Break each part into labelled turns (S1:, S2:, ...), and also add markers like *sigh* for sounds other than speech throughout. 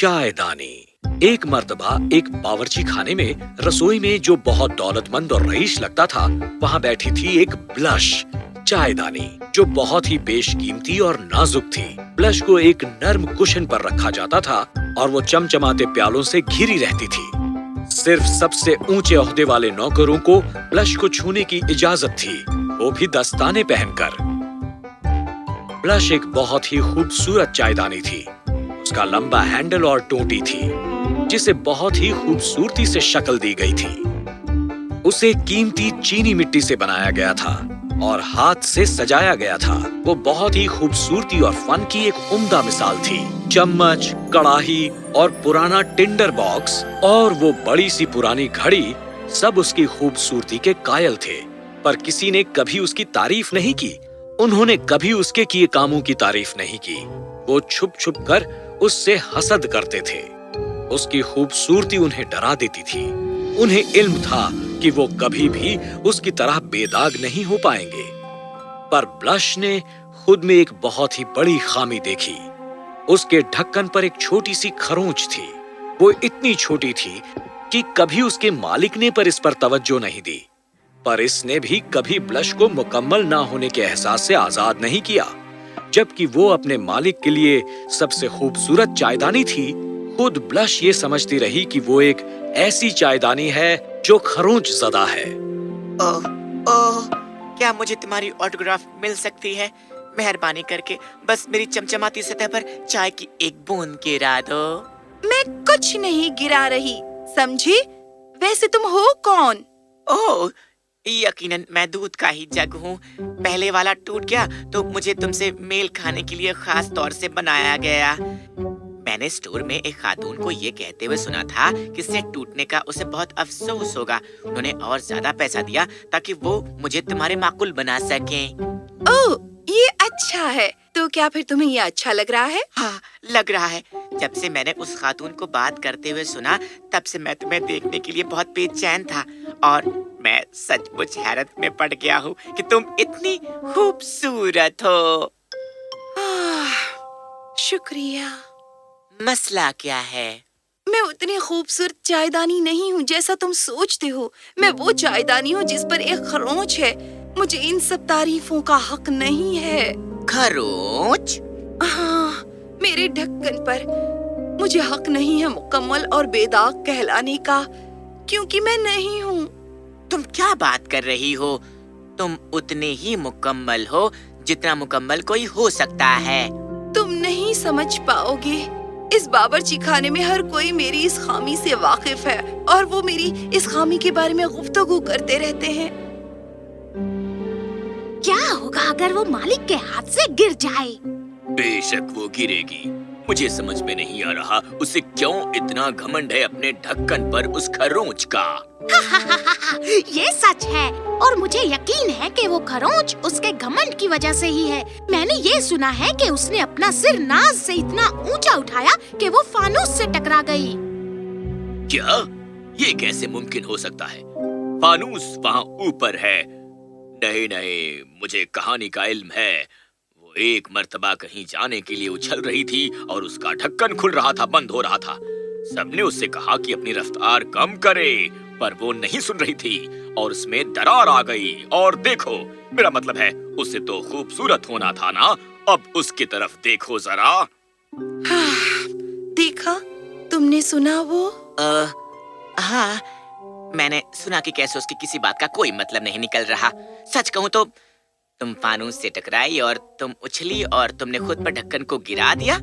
S1: چائے دانی۔ ایک مرتبہ ایک باورچی خانے میں رسوئی میں جو بہت دولت مند اور رئیس لگتا تھا، وہاں بیٹھی تھی ایک بلش چائے دانی، جو بہت ہی بیش قیمتی اور نازک تھی۔ بلش کو ایک نرم کشن پر رکھا جاتا تھا اور وہ چمچماتے پیالوں سے گھری رہتی تھی۔ صرف سب سے اونچے عہدے والے نوکروں کو بلش کو چھونے کی اجازت تھی، وہ بھی دستانے پہن کر۔ بلش ایک بہت ہی خوبصورت چائے دانی تھی۔ اس کا لمبا ہینڈل اور ٹوٹی تھی، جسے بہت ہی خوبصورتی سے شکل دی گئی تھی۔ اسے قیمتی چینی مٹی سے بنایا گیا تھا اور ہاتھ سے سجایا گیا تھا۔ وہ بہت ہی خوبصورتی اور فن کی ایک عمدہ مثال تھی۔ چمچ، کڑاہی اور پرانا ٹنڈر باکس اور وہ بڑی سی پرانی گھڑی سب اس کی خوبصورتی کے قائل تھے۔ پر کسی نے کبھی اس کی تعریف نہیں کی؟ انہوں نے کبھی اس کے کیے کاموں کی تعریف نہیں کی۔ وہ چھپ چھپ کر اس سے حسد کرتے تھے۔ اس کی خوبصورتی انہیں ڈرا دیتی تھی۔ انہیں علم تھا کہ وہ کبھی بھی اس کی طرح بے داغ نہیں ہو پائیں گے۔ پر بلش نے خود میں ایک بہت ہی بڑی خامی دیکھی۔ اس کے ڈھکن پر ایک چھوٹی سی کھرونچ تھی۔ وہ اتنی چھوٹی تھی کہ کبھی اس کے مالک نے پر اس پر توجہ نہیں دی۔ پر اس نے بھی کبھی بلش کو مکمل نہ ہونے کے احساس سے آزاد نہیں کیا۔ جبکہ وہ اپنے مالک کے لیے سب سے خوبصورت چائے تھی خود بلش یہ سمجھتی رہی کہ وہ ایک ایسی چائے دانی ہے جو خرونچ زدہ ہے۔
S2: کیا مجھے تمہاری آٹوگراف مل سکتی ہے؟ مہربانی کر کے بس میری چمچماتی سطح پر چائے کی ایک بوند گرا دو۔
S3: میں کچھ نہیں گرا رہی سمجھی؟ ویسے تم ہو کون؟
S2: اوہ یقیناً میں دودھ کا ہی جگ ہوں۔ پہلے والا ٹوٹ گیا تو مجھے تم سے میل کھانے کے لیے خاص طور سے بنایا گیا۔ میں نے اسٹور میں ایک خاتون کو یہ کہتے ہوئے سنا تھا کہ سیٹ ٹوٹنے کا اسے بہت افسوس ہوگا۔ انہوں نے اور زیادہ پیسہ دیا تاکہ وہ مجھے تمہارے معقول بنا سکیں۔
S3: او یہ اچھا ہے۔ تو کیا پھر تمہیں یہ اچھا لگ رہا ہے؟
S2: ہاں لگ رہا ہے۔ جب سے میں نے اس خاتون کو بات کرتے ہوئے سنا تب سے میں تمہیں دیکھنے کے لیے بہت بے چین تھا اور میں سچ مچ حیرت میں پڑ گیا ہوں کہ تم اتنی خوبصورت ہو۔
S3: شکریہ۔
S2: مسئلہ کیا ہے؟
S3: میں اتنی خوبصورت چائے دانی نہیں ہوں جیسا تم سوچتے ہو۔ میں وہ چائے دانی ہوں جس پر ایک خروچ ہے۔ مجھے ان سب تعریفوں کا حق نہیں ہے۔
S2: خروچ؟
S3: ہاں میرے ڈھکن پر۔ مجھے حق نہیں ہے مکمل اور بے داغ کہلانے کا کیونکہ میں نہیں ہوں۔
S2: تم کیا بات کر رہی ہو؟ تم اتنے ہی مکمل ہو جتنا مکمل کوئی ہو سکتا ہے۔
S3: تم نہیں سمجھ پاؤ گے اس باورچی خانے میں ہر کوئی میری اس خامی سے واقف ہے اور وہ میری اس خامی کے بارے میں گفتگو کرتے رہتے ہیں۔
S4: کیا ہوگا اگر وہ مالک کے ہاتھ سے گر جائے؟
S5: بے شک وہ گرے گی۔ مجھے سمجھ میں نہیں آ رہا اسے کیوں اتنا گھمنڈ ہے اپنے ڈھکن پر اس خروچ کا؟ *laughs*
S4: یہ سچ ہے اور مجھے یقین ہے کہ وہ خروچ اس کے گھمنڈ کی وجہ سے ہی ہے۔ میں نے یہ سنا ہے کہ اس نے اپنا سر ناز سے اتنا اونچا اٹھایا کہ وہ فانوس سے ٹکرا گئی۔
S5: کیا؟ یہ کیسے ممکن ہو سکتا ہے؟ فانوس وہاں اوپر ہے۔ نہیں نہیں مجھے کہانی کا علم ہے۔ وہ ایک مرتبہ کہیں جانے کے لیے اچھل رہی تھی اور اس کا ڈھکن کھل رہا تھا بند ہو رہا تھا۔ سب نے اس سے کہا کہ اپنی رفتار کم کرے پر وہ نہیں سن رہی تھی۔ اور اس میں درار آ گئی۔ اور دیکھو میرا مطلب ہے اسے تو خوبصورت ہونا تھا نا؟ اب اس کی طرف دیکھو ذرا۔
S3: دیکھا؟ تم نے سنا وہ؟
S2: ہاں میں نے سنا کہ کیسے اس کی کسی بات کا کوئی مطلب نہیں نکل رہا۔ سچ کہوں تو تم فانوس سے ٹکرائی اور تم اچھلی اور تم نے خود پر ڈھکن کو گرا دیا؟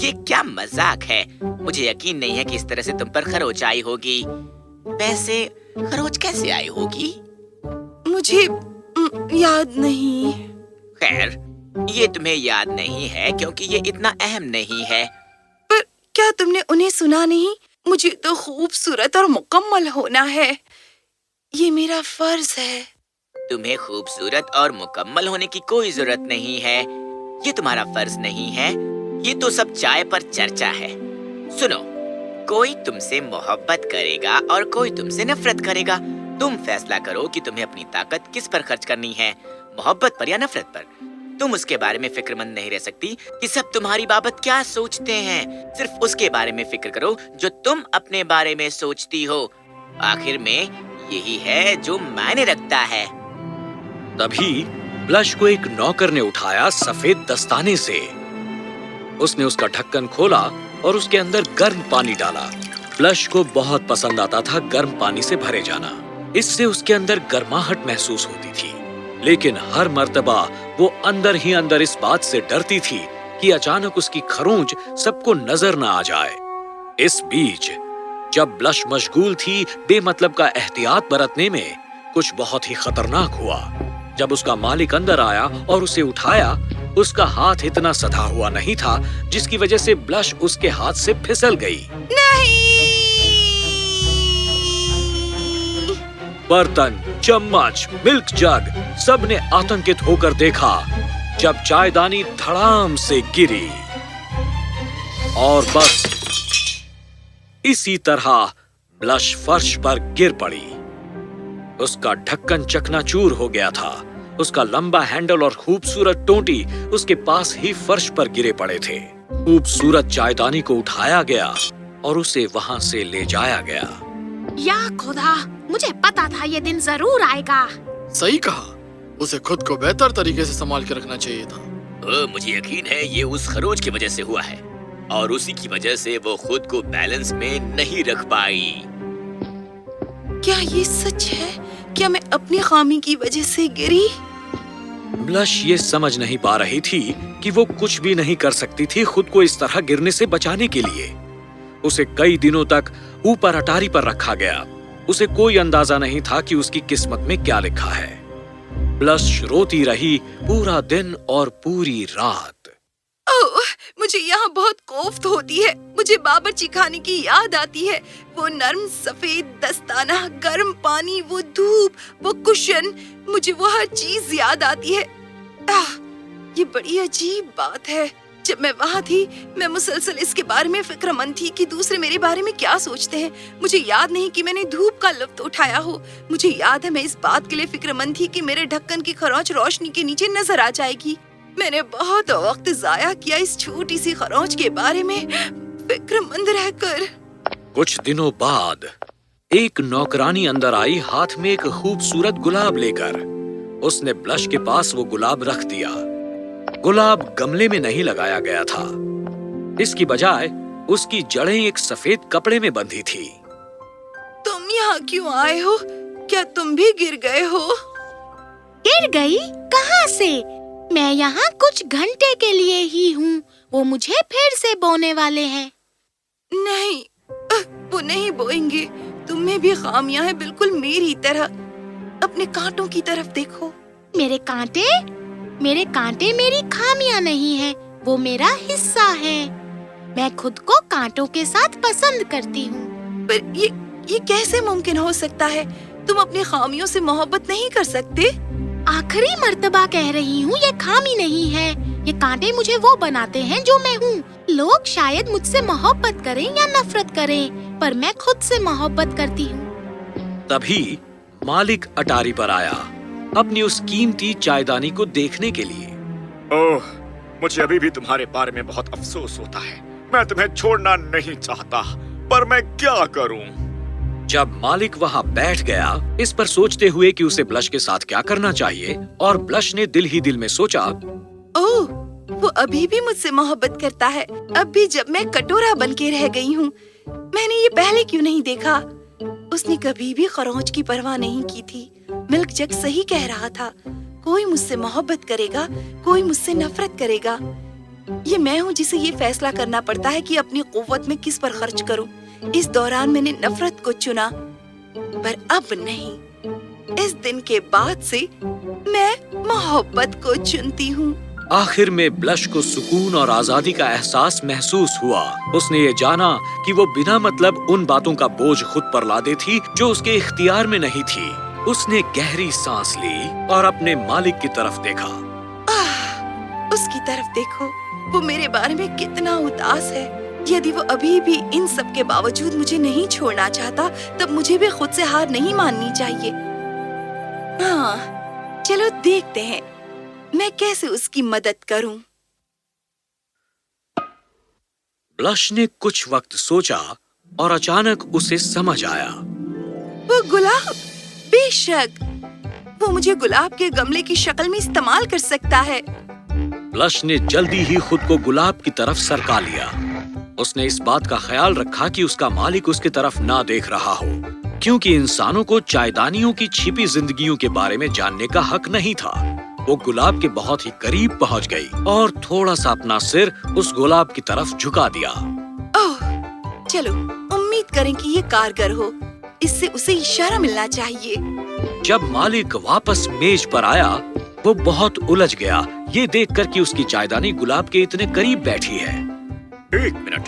S2: یہ کیا مذاق ہے؟ مجھے یقین نہیں ہے کہ اس طرح سے تم پر خروچ آئی ہوگی۔ ویسے خروچ کیسے آئی ہوگی؟
S3: مجھے یاد نہیں۔
S2: خیر یہ تمہیں یاد نہیں ہے کیونکہ یہ اتنا اہم نہیں ہے۔
S3: پر کیا تم نے انہیں سنا نہیں؟ مجھے تو خوبصورت اور مکمل ہونا ہے۔ یہ میرا فرض ہے۔
S2: تمہیں خوبصورت اور مکمل ہونے کی کوئی ضرورت نہیں ہے۔ یہ تمہارا فرض نہیں ہے۔ یہ تو سب چائے پر چرچا ہے۔ سنو، کوئی تم سے محبت کرے گا اور کوئی تم سے نفرت کرے گا۔ تم فیصلہ کرو کہ تمہیں اپنی طاقت کس پر خرچ کرنی ہے، محبت پر یا نفرت پر۔ تم اس کے بارے میں فکر مند نہیں رہ سکتی کہ سب تمہاری بابت کیا سوچتے ہیں۔ صرف اس کے بارے میں فکر کرو جو تم اپنے بارے میں سوچتی ہو۔ آخر میں یہی ہے جو معنی رکھتا ہے۔
S1: تبھی بلش کو ایک نوکر نے اٹھایا سفید دستانے سے۔ اس نے اس کا ڈھکن کھولا اور اس کے اندر گرم پانی ڈالا۔ بلش کو بہت پسند آتا تھا گرم پانی سے بھرے جانا۔ اس سے اس کے اندر گرماہٹ محسوس ہوتی تھی۔ لیکن ہر مرتبہ وہ اندر ہی اندر اس بات سے ڈرتی تھی کہ اچانک اس کی کھرونچ سب کو نظر نہ آ جائے۔ اس بیچ جب بلش مشغول تھی، بے مطلب کا احتیاط برتنے میں کچھ بہت ہی خطرناک ہوا۔ جب اس کا مالک اندر آیا اور اسے اٹھایا اس کا ہاتھ اتنا سدھا ہوا نہیں تھا جس کی وجہ سے بلش اس کے ہاتھ سے پھسل گئی۔
S3: نہیں!
S1: برتن چمچ ملک جگ سب نے آتنکت ہو کر دیکھا جب چائے دانی دھڑام سے گری۔ اور بس اسی طرح بلش فرش پر گر پڑی۔ اس کا ڈھکن چکنا چور ہو گیا تھا۔ اس کا لمبا ہینڈل اور خوبصورت ٹونٹی اس کے پاس ہی فرش پر گرے پڑے تھے۔ خوبصورت چائے دانی کو اٹھایا گیا اور اسے وہاں سے لے جایا گیا۔
S4: یا خدا مجھے پتا تھا یہ دن ضرور آئے گا۔
S6: صحیح کہا۔ اسے خود کو بہتر طریقے سے سنبھال کے رکھنا چاہیے تھا۔
S5: مجھے یقین ہے یہ اس خروج کی وجہ سے ہوا ہے۔ اور اسی کی وجہ سے وہ خود کو بیلنس میں نہیں رکھ پائی۔
S3: کیا یہ سچ ہے؟ کیا میں اپنی خامی کی وجہ سے گری؟
S1: بلش یہ سمجھ نہیں پا رہی تھی کہ وہ کچھ بھی نہیں کر سکتی تھی خود کو اس طرح گرنے سے بچانے کے لیے۔ اسے کئی دنوں تک اوپر اٹاری پر رکھا گیا۔ اسے کوئی اندازہ نہیں تھا کہ اس کی قسمت میں کیا لکھا ہے۔ بلش روتی رہی پورا دن اور پوری رات۔
S3: اوہ، مجھے یہاں بہت کوفت ہوتی ہے۔ مجھے باورچی خانے کی یاد آتی ہے۔ وہ نرم، سفید، دستانہ، گرم پانی، وہ دھوپ، وہ کشن، مجھے وہ ہر چیز یاد آتی ہے۔ آہ، یہ بڑی عجیب بات ہے۔ جب میں وہاں تھی، میں مسلسل اس کے بارے میں فکر مند تھی کہ دوسرے میرے بارے میں کیا سوچتے ہیں۔ مجھے یاد نہیں کہ میں نے دھوپ کا لطف اٹھایا ہو۔ مجھے یاد ہے، میں اس بات کے لیے فکر مند تھی کہ میرے ڈھکن کی خروچ روشنی کے نیچے نظر آ جائے گی۔ میں نے بہت وقت ضائع کیا اس چھوٹی سی خروچ کے بارے میں۔ فکر مند رہ کر۔
S1: کچھ دنوں بعد ایک نوکرانی اندر آئی ہاتھ میں ایک خوبصورت گلاب لے کر۔ اس نے بلش کے پاس وہ گلاب رکھ دیا۔ گلاب گملے میں نہیں لگایا گیا تھا۔ اس کی بجائے اس کی جڑیں ایک سفید کپڑے میں بندھی تھی۔
S3: تم یہاں کیوں آئے ہو؟ کیا تم بھی گر گئے ہو؟
S4: گر گئی؟ کہاں سے؟ میں یہاں کچھ گھنٹے کے لیے ہی ہوں۔ وہ مجھے پھر سے بونے والے ہیں۔
S3: نہیں وہ نہیں بوئیں گے۔ تم میں بھی خامیاں ہیں بالکل میری طرح۔ اپنے کانٹوں کی طرف دیکھو۔
S4: میرے کانٹے؟ میرے کانٹے میری خامیاں نہیں ہیں وہ میرا حصہ ہے میں خود کو کانٹوں کے ساتھ پسند کرتی ہوں۔
S3: پر یہ یہ کیسے ممکن ہو سکتا ہے؟ تم اپنی خامیوں سے محبت نہیں کر سکتے؟
S4: آخری مرتبہ کہہ رہی ہوں یہ خامی نہیں ہے۔ یہ کانٹے مجھے وہ بناتے ہیں جو میں ہوں۔ لوگ شاید مجھ سے محبت کریں یا نفرت کریں پر میں خود سے محبت کرتی ہوں۔
S1: تبھی مالک اٹاری پر آیا اپنی اس قیمتی چائے دانی کو دیکھنے کے لیے۔
S7: اوہ مجھے ابھی بھی تمہارے بارے میں بہت افسوس ہوتا ہے۔ میں تمہیں چھوڑنا نہیں چاہتا پر میں کیا کروں؟
S1: جب مالک وہاں بیٹھ گیا، اس پر سوچتے ہوئے کہ اسے بلش کے ساتھ کیا کرنا چاہیے، اور بلش نے دل ہی دل میں سوچا،
S3: اوہ، وہ ابھی بھی مجھ سے محبت کرتا ہے۔ اب بھی جب میں کٹورا بن کے رہ گئی ہوں، میں نے یہ پہلے کیوں نہیں دیکھا؟ اس نے کبھی بھی خروچ کی پرواہ نہیں کی تھی۔ ملک جگ صحیح کہہ رہا تھا، کوئی مجھ سے محبت کرے گا، کوئی مجھ سے نفرت کرے گا۔ یہ میں ہوں جسے یہ فیصلہ کرنا پڑتا ہے کہ اپنی قوت میں کس پر خرچ کروں۔ اس دوران میں نے نفرت کو چنا پر اب نہیں۔ اس دن کے بعد سے میں محبت کو چنتی ہوں۔
S1: آخر میں بلش کو سکون اور آزادی کا احساس محسوس ہوا۔ اس نے یہ جانا کہ وہ بنا مطلب ان باتوں کا بوجھ خود پر لادے تھی جو اس کے اختیار میں نہیں تھی۔ اس نے گہری سانس لی اور اپنے مالک کی طرف دیکھا۔
S3: آہ، اس کی طرف دیکھو وہ میرے بارے میں کتنا اداس ہے۔ یدی وہ ابھی بھی ان سب کے باوجود مجھے نہیں چھوڑنا چاہتا تب مجھے بھی خود سے ہار نہیں ماننی چاہیے۔ ہاں چلو دیکھتے ہیں۔ میں کیسے اس کی مدد
S1: کروں؟ بلش نے کچھ وقت سوچا اور اچانک اسے سمجھ
S3: آیا۔ وہ گلاب؟ بے شک۔ وہ مجھے گلاب کے گملے کی شکل میں استعمال کر
S1: سکتا ہے۔ بلش نے جلدی ہی خود کو گلاب کی طرف سرکا لیا۔ اس نے اس بات کا خیال رکھا کہ اس کا مالک اس کی طرف نہ دیکھ رہا ہو کیونکہ انسانوں کو چائدانیوں کی چھپی زندگیوں کے بارے میں جاننے کا حق نہیں تھا۔ وہ گلاب کے بہت ہی قریب پہنچ گئی اور تھوڑا سا اپنا سر اس
S3: گلاب کی طرف جھکا دیا۔ اوہ چلو امید کریں کہ یہ کارگر ہو۔
S1: اس سے اسے اشارہ ملنا چاہیے۔ جب مالک واپس میز پر آیا وہ بہت الجھ گیا۔ یہ دیکھ کر کہ اس
S7: کی چائدانی گلاب کے اتنے قریب بیٹھی ہے۔ ایک منٹ۔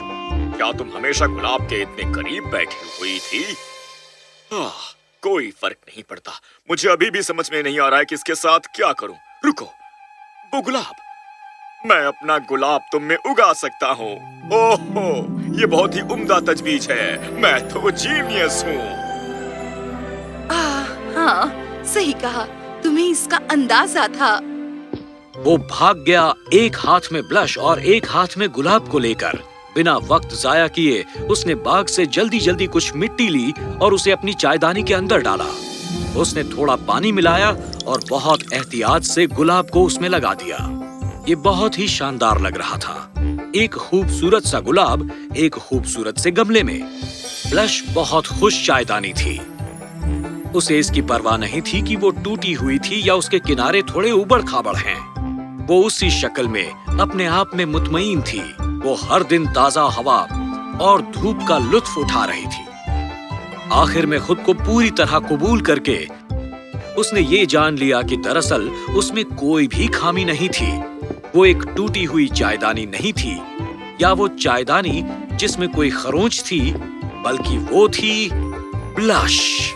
S7: کیا تم ہمیشہ گلاب کے اتنے قریب بیٹھی ہوئی تھی؟ آہ, کوئی فرق نہیں پڑتا۔ مجھے ابھی بھی سمجھ میں نہیں آ رہا ہے کہ اس کے ساتھ کیا کروں۔ رکو وہ گلاب۔ میں اپنا گلاب تم میں اگا سکتا ہوں۔ اوہ یہ
S3: بہت ہی عمدہ تجویز ہے۔ میں تو جینیس
S1: ہوں۔ آہ, ہاں صحیح کہا۔ تمہیں اس کا اندازہ تھا۔ وہ بھاگ گیا ایک ہاتھ میں بلش اور ایک ہاتھ میں گلاب کو لے کر۔ بنا وقت ضائع کیے، اس نے باغ سے جلدی جلدی کچھ مٹی لی اور اسے اپنی چائے کے اندر ڈالا۔ اس نے تھوڑا پانی ملایا اور بہت احتیاط سے گلاب کو اس میں لگا دیا۔ یہ بہت ہی شاندار لگ رہا تھا۔ ایک خوبصورت سا گلاب ایک خوبصورت سے گملے میں۔ بلش بہت خوش چائے تھی۔ اسے اس کی پرواہ نہیں تھی کہ وہ ٹوٹی ہوئی تھی یا اس کے کنارے تھوڑے اوبڑ کھابڑ ہیں۔ وہ اسی شکل میں اپنے آپ میں مطمئن تھی۔ وہ ہر دن تازہ ہوا اور دھوپ کا لطف اٹھا رہی تھی۔ آخر میں خود کو پوری طرح قبول کر کے اس نے یہ جان لیا کہ دراصل اس میں کوئی بھی خامی نہیں تھی۔ وہ ایک ٹوٹی ہوئی چائدانی نہیں تھی یا وہ چائدانی جس میں کوئی خروچ تھی، بلکہ وہ تھی بلش